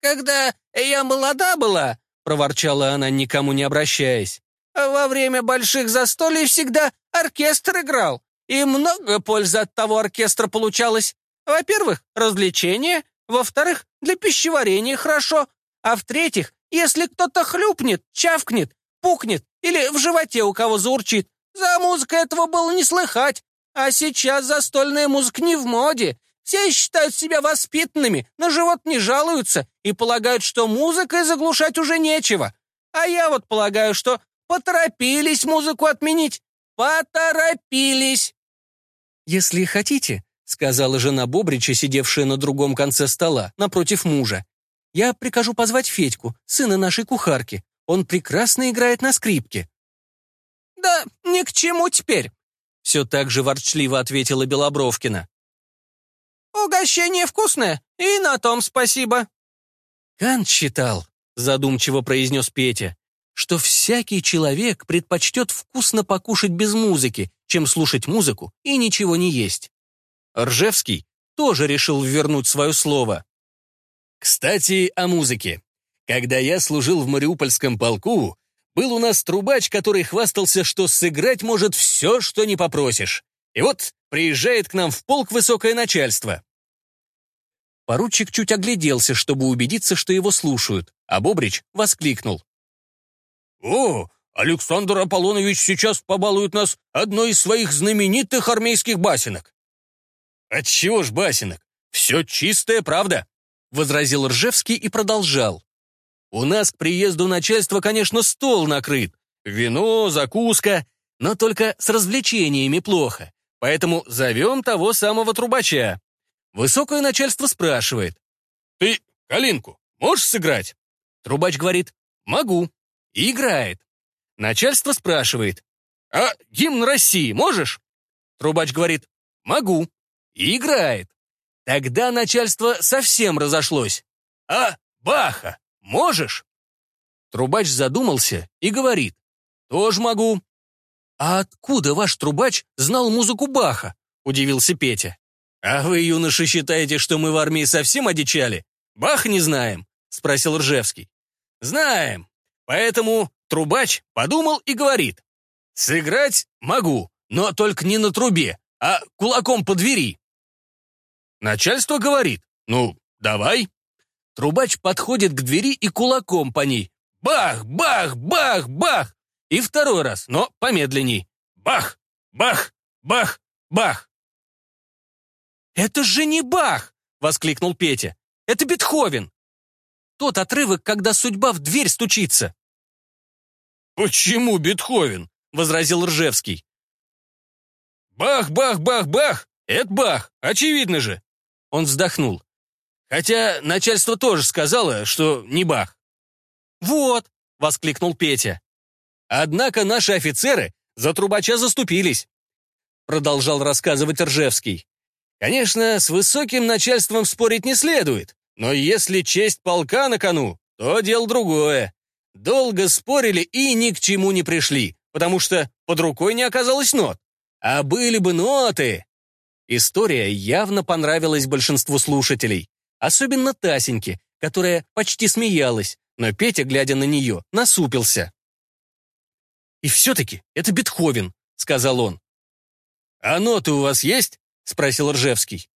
«Когда я молода была», — проворчала она, никому не обращаясь, «во время больших застолий всегда оркестр играл, и много пользы от того оркестра получалось. Во-первых, развлечение, во-вторых, для пищеварения хорошо, а в-третьих, если кто-то хлюпнет, чавкнет, пукнет или в животе у кого заурчит, за музыкой этого было не слыхать. А сейчас застольная музыка не в моде. Все считают себя воспитанными, на живот не жалуются и полагают, что музыкой заглушать уже нечего. А я вот полагаю, что поторопились музыку отменить. Поторопились. «Если хотите», — сказала жена Бобрича, сидевшая на другом конце стола, напротив мужа, «я прикажу позвать Федьку, сына нашей кухарки. Он прекрасно играет на скрипке». «Да ни к чему теперь», — все так же ворчливо ответила Белобровкина. «Угощение вкусное, и на том спасибо». Кант считал, задумчиво произнес Петя, что всякий человек предпочтет вкусно покушать без музыки, чем слушать музыку и ничего не есть. Ржевский тоже решил вернуть свое слово. Кстати, о музыке. Когда я служил в Мариупольском полку, был у нас трубач, который хвастался, что сыграть может все, что не попросишь. И вот приезжает к нам в полк высокое начальство. Поручик чуть огляделся, чтобы убедиться, что его слушают, а Бобрич воскликнул. «О, Александр Аполлонович сейчас побалует нас одной из своих знаменитых армейских басенок». «Отчего ж басенок? Все чистая правда», — возразил Ржевский и продолжал. У нас к приезду начальства, конечно, стол накрыт. Вино, закуска, но только с развлечениями плохо. Поэтому зовем того самого трубача. Высокое начальство спрашивает. «Ты калинку можешь сыграть?» Трубач говорит «Могу». И играет. Начальство спрашивает. «А гимн России можешь?» Трубач говорит «Могу». И играет. Тогда начальство совсем разошлось. «А Баха Можешь?» Трубач задумался и говорит. «Тоже могу». «А откуда ваш трубач знал музыку Баха?» — удивился Петя. «А вы, юноши, считаете, что мы в армии совсем одичали? Баха не знаем?» — спросил Ржевский. «Знаем. Поэтому трубач подумал и говорит. Сыграть могу, но только не на трубе, а кулаком по двери». Начальство говорит. «Ну, давай». Трубач подходит к двери и кулаком по ней. Бах, бах, бах, бах. И второй раз, но помедленней. Бах, бах, бах, бах. «Это же не бах!» — воскликнул Петя. Это Бетховен! Тот отрывок, когда судьба в дверь стучится. «Почему Бетховен?» — возразил Ржевский. «Бах, бах, бах, бах! Это бах, очевидно же!» Он вздохнул. «Хотя начальство тоже сказало, что не бах». «Вот!» — воскликнул Петя. «Однако наши офицеры за трубача заступились», — продолжал рассказывать Ржевский. «Конечно, с высоким начальством спорить не следует, но если честь полка на кону, то дело другое. Долго спорили и ни к чему не пришли, потому что под рукой не оказалось нот. А были бы ноты!» История явно понравилась большинству слушателей, особенно Тасеньке, которая почти смеялась, но Петя, глядя на нее, насупился. «И все-таки это Бетховен», — сказал он. «А ноты у вас есть?» — спросил Ржевский.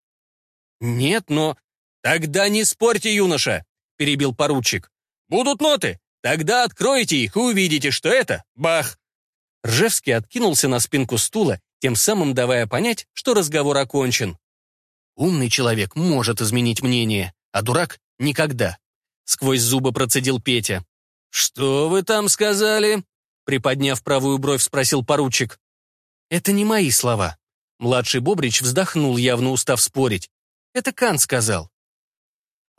«Нет, но...» «Тогда не спорьте, юноша», — перебил поручик. «Будут ноты, тогда откройте их и увидите, что это бах». Ржевский откинулся на спинку стула тем самым давая понять, что разговор окончен. Умный человек может изменить мнение, а дурак — никогда. Сквозь зубы процедил Петя. «Что вы там сказали?» Приподняв правую бровь, спросил поручик. «Это не мои слова». Младший Бобрич вздохнул, явно устав спорить. «Это Кан сказал».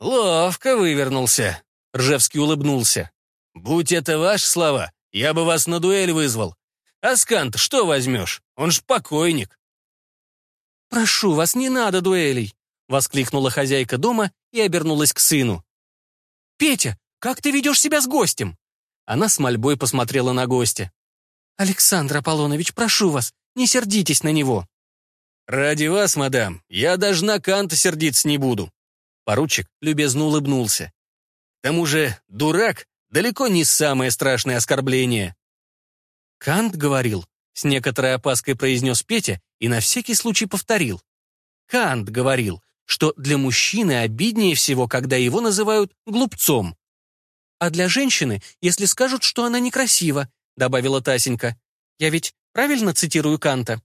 «Ловко вывернулся», — Ржевский улыбнулся. «Будь это ваши слова, я бы вас на дуэль вызвал. Аскант, что возьмешь? Он ж покойник. «Прошу вас, не надо дуэлей!» — воскликнула хозяйка дома и обернулась к сыну. «Петя, как ты ведешь себя с гостем?» Она с мольбой посмотрела на гостя. «Александр Аполлонович, прошу вас, не сердитесь на него». «Ради вас, мадам, я даже на Канта сердиться не буду». Поручик любезно улыбнулся. К тому же дурак далеко не самое страшное оскорбление. Кант говорил, с некоторой опаской произнес Петя и на всякий случай повторил. Кант говорил, что для мужчины обиднее всего, когда его называют глупцом. А для женщины, если скажут, что она некрасива, добавила Тасенька. Я ведь правильно цитирую Канта?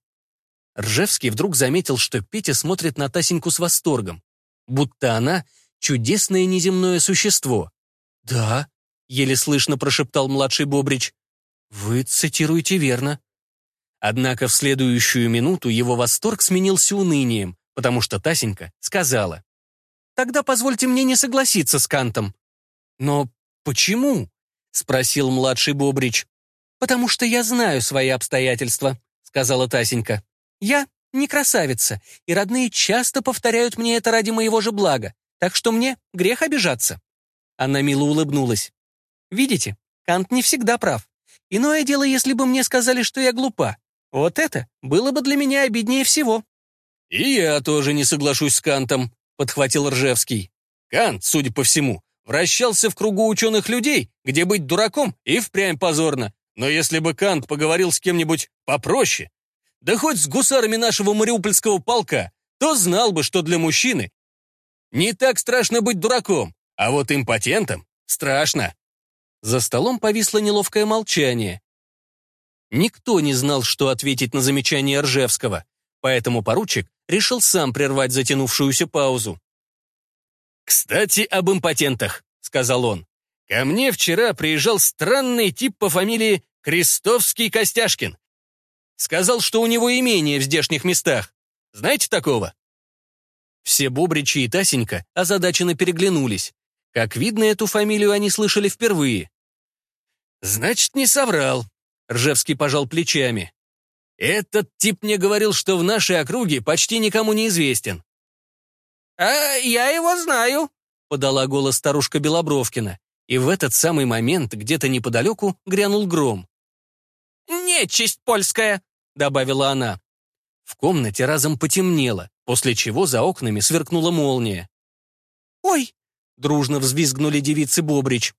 Ржевский вдруг заметил, что Петя смотрит на Тасеньку с восторгом, будто она чудесное неземное существо. «Да», — еле слышно прошептал младший Бобрич, «Вы цитируете верно». Однако в следующую минуту его восторг сменился унынием, потому что Тасенька сказала. «Тогда позвольте мне не согласиться с Кантом». «Но почему?» — спросил младший Бобрич. «Потому что я знаю свои обстоятельства», — сказала Тасенька. «Я не красавица, и родные часто повторяют мне это ради моего же блага, так что мне грех обижаться». Она мило улыбнулась. «Видите, Кант не всегда прав. Иное дело, если бы мне сказали, что я глупа. Вот это было бы для меня обиднее всего». «И я тоже не соглашусь с Кантом», — подхватил Ржевский. Кант, судя по всему, вращался в кругу ученых людей, где быть дураком и впрямь позорно. Но если бы Кант поговорил с кем-нибудь попроще, да хоть с гусарами нашего Мариупольского полка, то знал бы, что для мужчины не так страшно быть дураком, а вот импотентом страшно. За столом повисло неловкое молчание. Никто не знал, что ответить на замечание Ржевского, поэтому поручик решил сам прервать затянувшуюся паузу. «Кстати, об импотентах», — сказал он. «Ко мне вчера приезжал странный тип по фамилии Крестовский-Костяшкин. Сказал, что у него имение в здешних местах. Знаете такого?» Все Бобричи и Тасенька озадаченно переглянулись. Как видно, эту фамилию они слышали впервые. «Значит, не соврал», — Ржевский пожал плечами. «Этот тип мне говорил, что в нашей округе почти никому не известен». «А я его знаю», — подала голос старушка Белобровкина. И в этот самый момент где-то неподалеку грянул гром. «Нечисть польская», — добавила она. В комнате разом потемнело, после чего за окнами сверкнула молния. «Ой!» — дружно взвизгнули девицы Бобрич.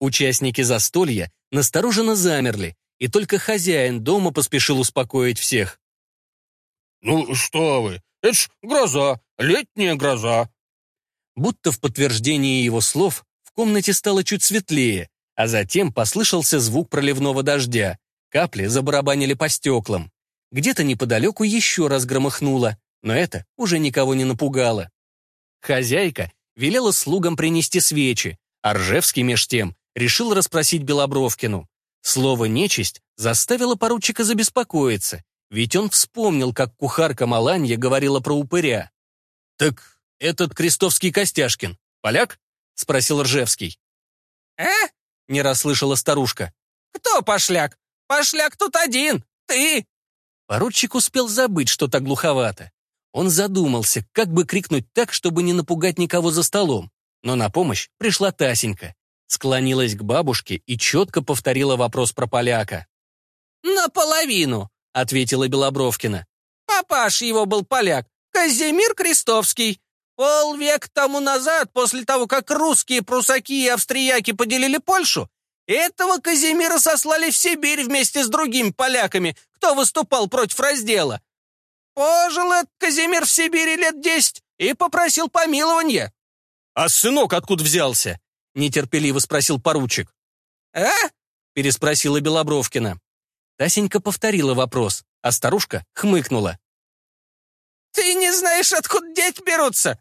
Участники застолья настороженно замерли, и только хозяин дома поспешил успокоить всех. «Ну что вы, это ж гроза, летняя гроза». Будто в подтверждении его слов в комнате стало чуть светлее, а затем послышался звук проливного дождя. Капли забарабанили по стеклам. Где-то неподалеку еще раз громыхнуло, но это уже никого не напугало. Хозяйка велела слугам принести свечи, а Ржевский меж тем решил расспросить Белобровкину. Слово «нечисть» заставило поручика забеспокоиться, ведь он вспомнил, как кухарка Маланья говорила про упыря. «Так этот крестовский Костяшкин, поляк?» — спросил Ржевский. «Э?» — не расслышала старушка. «Кто пошляк? Пошляк тут один, ты!» Поручик успел забыть, что так глуховато. Он задумался, как бы крикнуть так, чтобы не напугать никого за столом. Но на помощь пришла Тасенька. Склонилась к бабушке и четко повторила вопрос про поляка. «Наполовину», — ответила Белобровкина. «Папаш его был поляк, Казимир Крестовский. Полвек тому назад, после того, как русские, прусаки и австрияки поделили Польшу, этого Казимира сослали в Сибирь вместе с другими поляками, кто выступал против раздела. Пожил этот Казимир в Сибири лет десять и попросил помилования. «А сынок откуда взялся?» — нетерпеливо спросил поручик. «А?» — переспросила Белобровкина. Тасенька повторила вопрос, а старушка хмыкнула. «Ты не знаешь, откуда дети берутся?»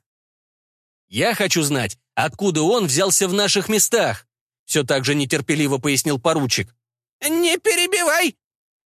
«Я хочу знать, откуда он взялся в наших местах», все так же нетерпеливо пояснил поручик. «Не перебивай!»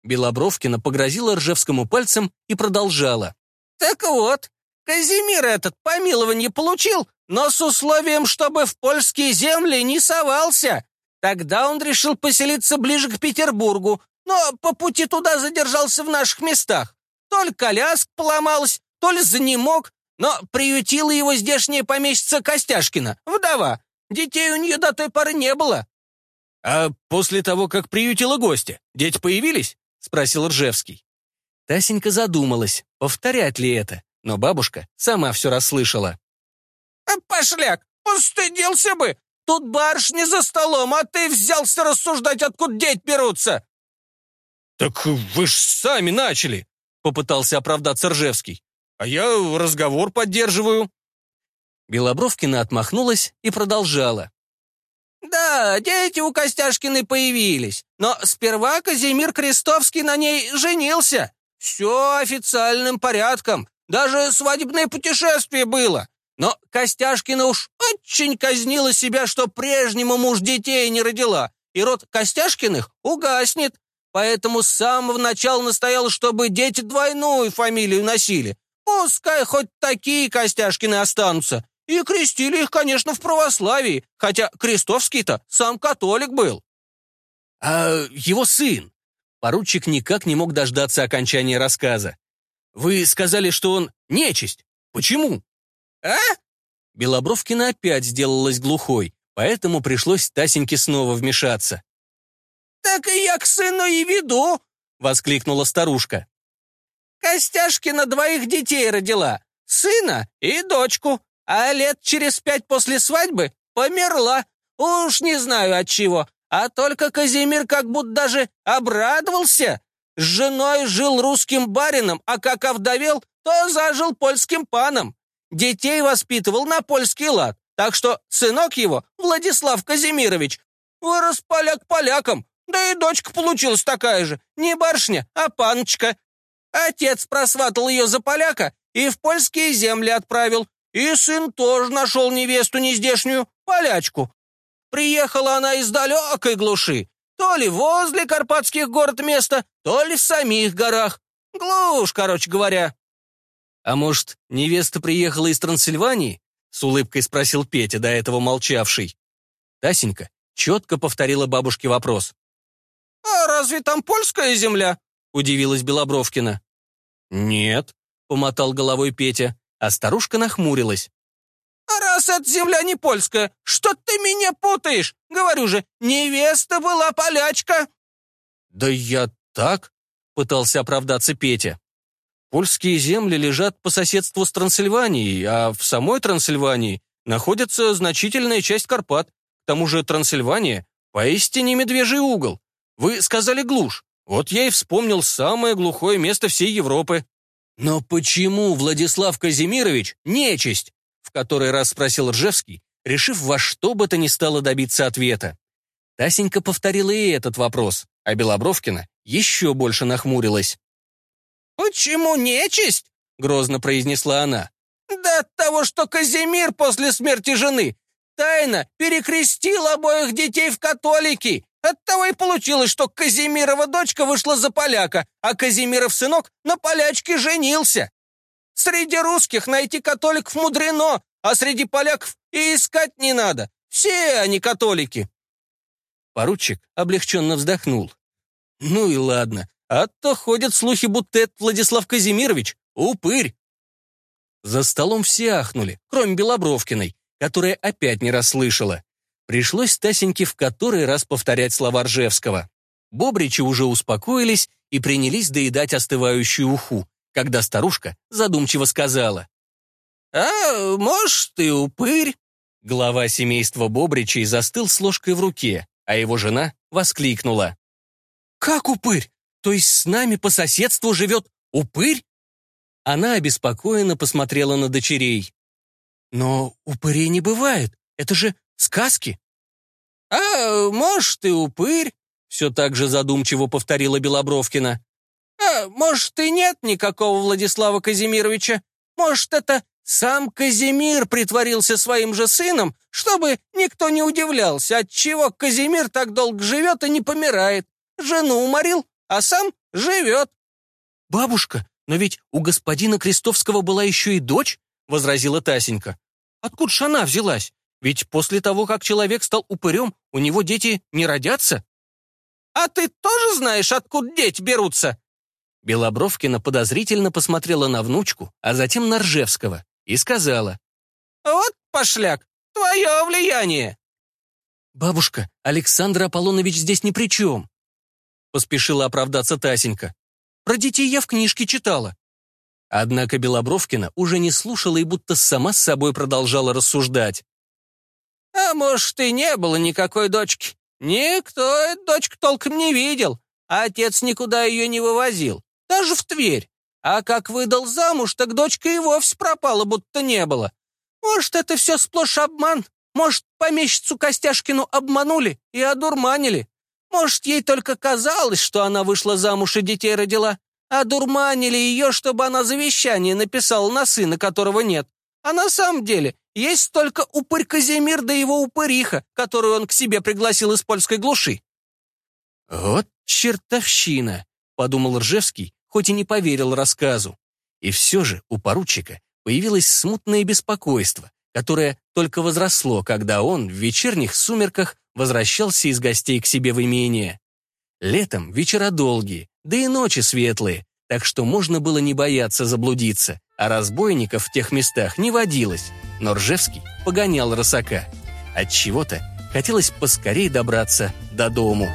Белобровкина погрозила Ржевскому пальцем и продолжала. «Так вот, Казимир этот помилование получил, но с условием, чтобы в польские земли не совался. Тогда он решил поселиться ближе к Петербургу, но по пути туда задержался в наших местах. То ли коляска поломалась, то ли занемог, но приютила его здешняя помещица Костяшкина, вдова. Детей у нее до той поры не было». «А после того, как приютила гостя, дети появились?» — спросил Ржевский. Тасенька задумалась, повторять ли это, но бабушка сама все расслышала. «А пошляк, постыдился бы! Тут барышни за столом, а ты взялся рассуждать, откуда дети берутся!» «Так вы ж сами начали!» — попытался оправдаться Ржевский. «А я разговор поддерживаю». Белобровкина отмахнулась и продолжала. «Да, дети у Костяшкиной появились, но сперва Казимир Крестовский на ней женился. Все официальным порядком, даже свадебное путешествие было. Но Костяшкина уж очень казнила себя, что прежнему муж детей не родила, и род Костяшкиных угаснет. Поэтому с самого начала настояла, чтобы дети двойную фамилию носили. Пускай хоть такие Костяшкины останутся. И крестили их, конечно, в православии, хотя Крестовский-то сам католик был. А его сын? Поручик никак не мог дождаться окончания рассказа. Вы сказали, что он нечисть. Почему? А? Белобровкина опять сделалась глухой, поэтому пришлось Тасеньке снова вмешаться. «Так и я к сыну и веду!» — воскликнула старушка. «Костяшкина двоих детей родила, сына и дочку, а лет через пять после свадьбы померла. Уж не знаю от чего, а только Казимир как будто даже обрадовался. С женой жил русским барином, а как овдовел, то зажил польским паном. Детей воспитывал на польский лад, так что сынок его, Владислав Казимирович, вырос поляк поляком, да и дочка получилась такая же, не барышня, а паночка. Отец просватал ее за поляка и в польские земли отправил, и сын тоже нашел невесту нездешнюю, полячку. Приехала она из далекой глуши, то ли возле Карпатских город места, то ли в самих горах. Глушь, короче говоря. «А может, невеста приехала из Трансильвании?» — с улыбкой спросил Петя, до этого молчавший. Тасенька четко повторила бабушке вопрос. «А разве там польская земля?» — удивилась Белобровкина. «Нет», — помотал головой Петя, а старушка нахмурилась. «А раз эта земля не польская, что ты меня путаешь? Говорю же, невеста была полячка!» «Да я так», — пытался оправдаться Петя. Польские земли лежат по соседству с Трансильванией, а в самой Трансильвании находится значительная часть Карпат. К тому же Трансильвания — поистине медвежий угол. Вы сказали глушь. Вот я и вспомнил самое глухое место всей Европы. Но почему Владислав Казимирович нечисть? В который раз спросил Ржевский, решив во что бы то ни стало добиться ответа. Тасенька повторила и этот вопрос, а Белобровкина еще больше нахмурилась. «Почему нечисть?» — грозно произнесла она. Да от того, что Казимир после смерти жены тайно перекрестил обоих детей в католики. Оттого и получилось, что Казимирова дочка вышла за поляка, а Казимиров сынок на полячке женился. Среди русских найти католиков мудрено, а среди поляков и искать не надо. Все они католики. Поручик облегченно вздохнул. Ну и ладно, а то ходят слухи, будто это Владислав Казимирович, упырь. За столом все ахнули, кроме Белобровкиной, которая опять не расслышала. Пришлось Тасеньке в который раз повторять слова Ржевского. Бобричи уже успокоились и принялись доедать остывающую уху, когда старушка задумчиво сказала. «А, может, ты упырь?» Глава семейства Бобричей застыл с ложкой в руке, а его жена воскликнула. «Как упырь? То есть с нами по соседству живет упырь?» Она обеспокоенно посмотрела на дочерей. «Но упырей не бывает, это же сказки». «А, может, и упырь?» все так же задумчиво повторила Белобровкина. «А, может, и нет никакого Владислава Казимировича? Может, это сам Казимир притворился своим же сыном, чтобы никто не удивлялся, отчего Казимир так долго живет и не помирает. Жену уморил, а сам живет». «Бабушка, но ведь у господина Крестовского была еще и дочь», — возразила Тасенька. «Откуда ж она взялась? Ведь после того, как человек стал упырем, у него дети не родятся». «А ты тоже знаешь, откуда дети берутся?» Белобровкина подозрительно посмотрела на внучку, а затем на Ржевского и сказала. «Вот, пошляк, твое влияние!» «Бабушка, Александр Аполлонович здесь ни при чем!» Поспешила оправдаться Тасенька. «Про детей я в книжке читала». Однако Белобровкина уже не слушала и будто сама с собой продолжала рассуждать. «А может, и не было никакой дочки. Никто эту дочку толком не видел, отец никуда ее не вывозил, даже в Тверь. А как выдал замуж, так дочка и вовсе пропала, будто не было. Может, это все сплошь обман? Может, помещицу Костяшкину обманули и одурманили? Может, ей только казалось, что она вышла замуж и детей родила? Одурманили ее, чтобы она завещание написала на сына, которого нет. А на самом деле есть только упырь Казимир да его упыриха, которую он к себе пригласил из польской глуши». «Вот чертовщина», — подумал Ржевский, хоть и не поверил рассказу. И все же у поручика появилось смутное беспокойство, которое только возросло, когда он в вечерних сумерках возвращался из гостей к себе в имение. Летом вечера долгие, да и ночи светлые, так что можно было не бояться заблудиться, а разбойников в тех местах не водилось. Но Ржевский погонял рысака. От чего то хотелось поскорее добраться до дому.